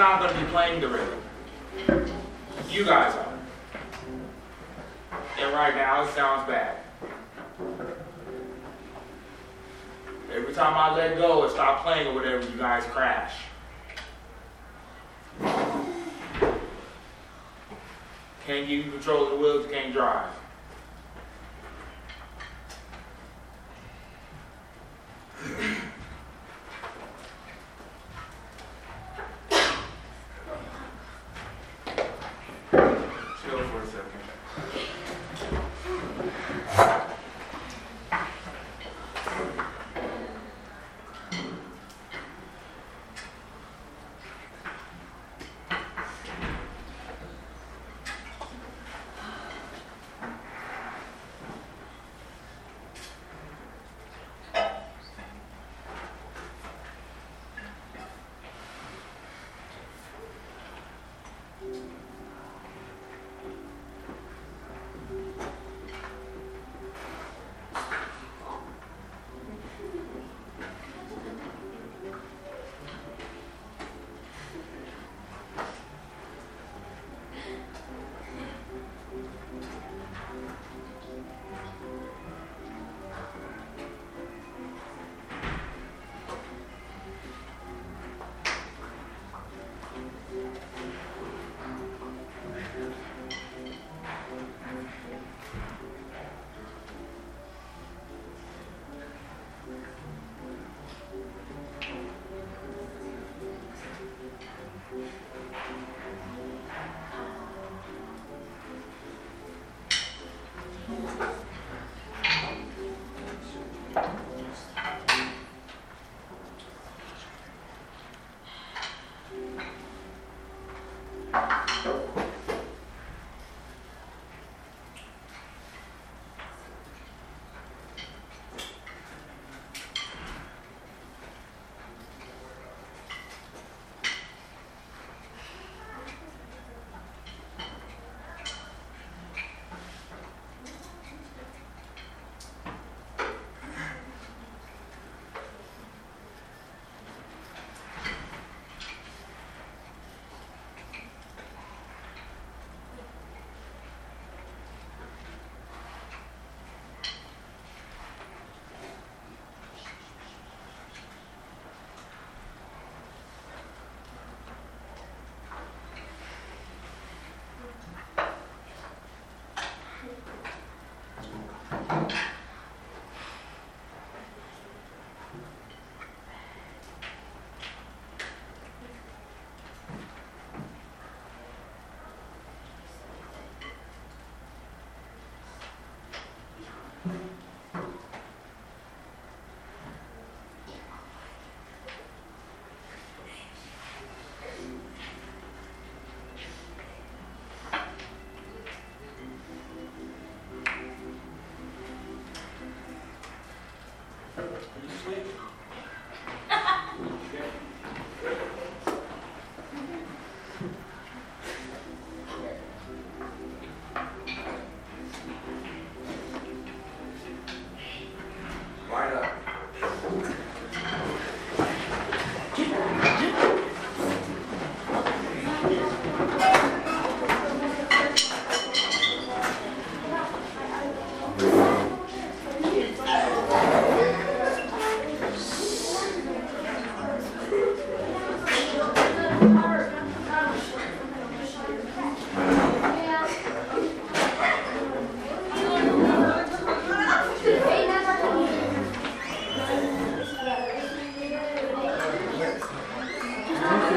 I'm not going to be playing the rhythm. You guys are. And right now it sounds bad. Every time I let go and stop playing or whatever, you guys crash. Can't give you control of the wheels, you can't drive.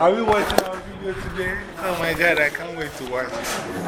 Are we watching our video today? Oh my God, I can't wait to watch it.